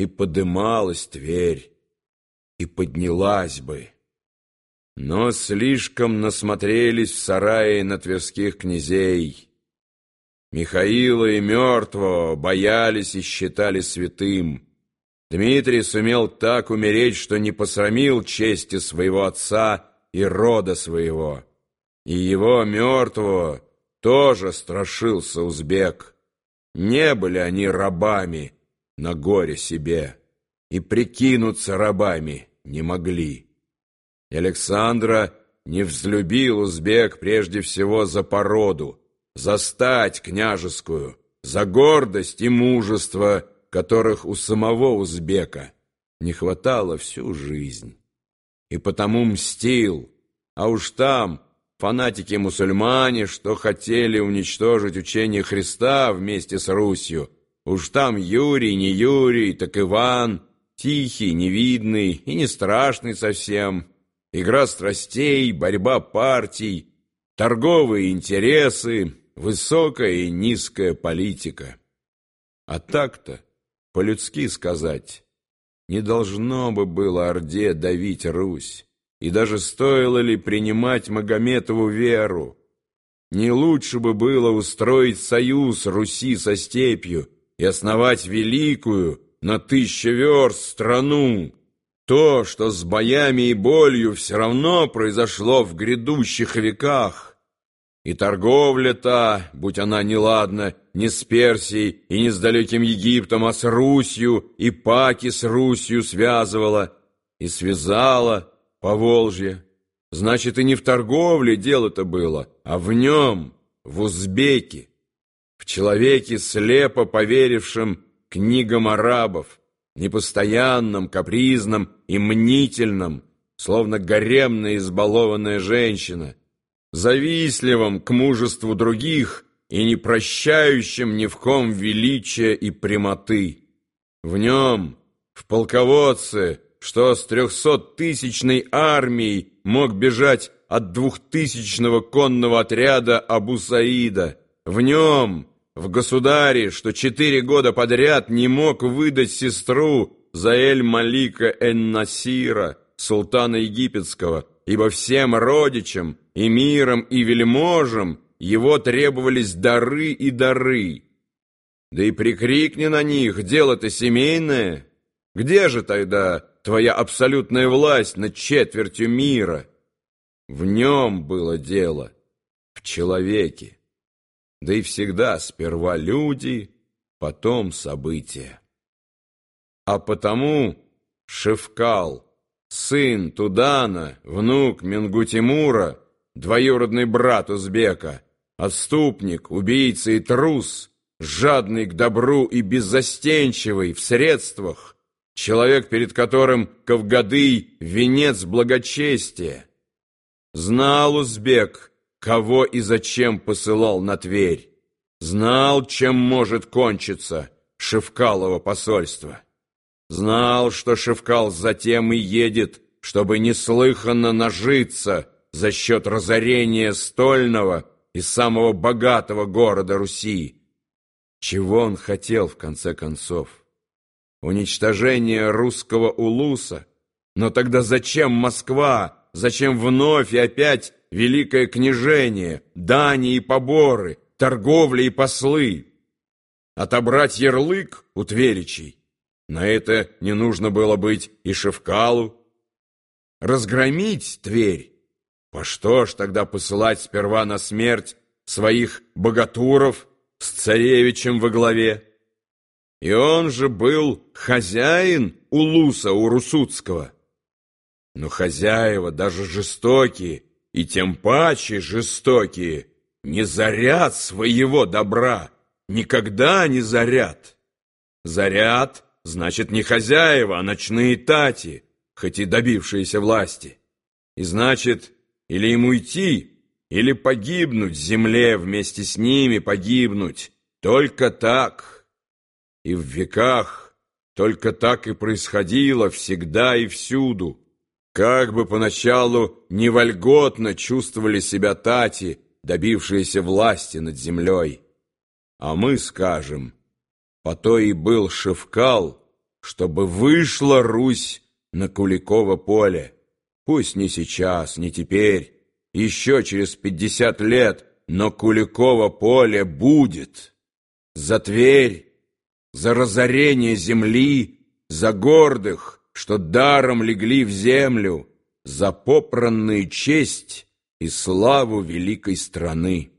и подымалась Тверь, и поднялась бы. Но слишком насмотрелись в сарае на тверских князей. Михаила и мертвого боялись и считали святым. Дмитрий сумел так умереть, что не посрамил чести своего отца и рода своего. И его мертвого тоже страшился узбек. Не были они рабами на горе себе, и прикинуться рабами не могли. Александра не взлюбил узбек прежде всего за породу, за стать княжескую, за гордость и мужество, которых у самого узбека не хватало всю жизнь. И потому мстил, а уж там фанатики-мусульмане, что хотели уничтожить учение Христа вместе с Русью, уж там Юрий, не Юрий, так Иван, тихий, невидный и не страшный совсем, игра страстей, борьба партий, торговые интересы, высокая и низкая политика. А так-то, по-людски сказать, не должно бы было Орде давить Русь, и даже стоило ли принимать Магометову веру. Не лучше бы было устроить союз Руси со степью и основать великую на тысячу верст страну, то, что с боями и болью все равно произошло в грядущих веках. И торговля та, будь она неладна, не с Персией и не с далеким Египтом, а с Русью, и паки с Русью связывала, и связала по Волжье. Значит, и не в торговле дело-то было, а в нем, в узбеке, человеке, слепо поверившем книгам арабов, непостоянном, капризном и мнительном, словно гаремная избалованная женщина, завистливом к мужеству других и не прощающим ни в ком величия и прямоты. В нем, в полководце, что с трехсоттысячной армией мог бежать от двухтысячного конного отряда Абу Саида, в нем, в государе, что четыре года подряд не мог выдать сестру Заэль-Малика Эн-Насира, султана египетского, ибо всем родичам, эмирам и вельможам его требовались дары и дары. Да и прикрикни на них, дело-то семейное. Где же тогда твоя абсолютная власть над четвертью мира? В нем было дело, в человеке да и всегда сперва люди, потом события. А потому Шевкал, сын Тудана, внук Менгутимура, двоюродный брат Узбека, отступник, убийца и трус, жадный к добру и беззастенчивый в средствах, человек, перед которым Кавгадый — венец благочестия. Знал Узбек — кого и зачем посылал на Тверь. Знал, чем может кончиться Шевкалово посольство. Знал, что Шевкал затем и едет, чтобы неслыханно нажиться за счет разорения стольного и самого богатого города Руси. Чего он хотел, в конце концов? Уничтожение русского улуса? Но тогда зачем Москва? Зачем вновь и опять великое княжение, дани и поборы, торговля и послы. Отобрать ярлык у Тверичей, на это не нужно было быть и Шевкалу. Разгромить Тверь, по что ж тогда посылать сперва на смерть своих богатуров с царевичем во главе? И он же был хозяин Улуса Урусуцкого. Но хозяева, даже жестокие, и тем паче жестокие, не заряд своего добра, никогда не заряд. Заряд значит не хозяева, а ночные тати, хоть и добившиеся власти. И значит, или им уйти, или погибнуть земле вместе с ними, погибнуть. Только так. И в веках только так и происходило всегда и всюду. Как бы поначалу не вольготно чувствовали себя тати, добившиеся власти над землей. А мы скажем, по то и был Шевкал, чтобы вышла Русь на Куликово поле. Пусть не сейчас, не теперь, еще через пятьдесят лет, но Куликово поле будет. За Тверь, за разорение земли, за гордых, что даром легли в землю, за попранную честь и славу великой страны.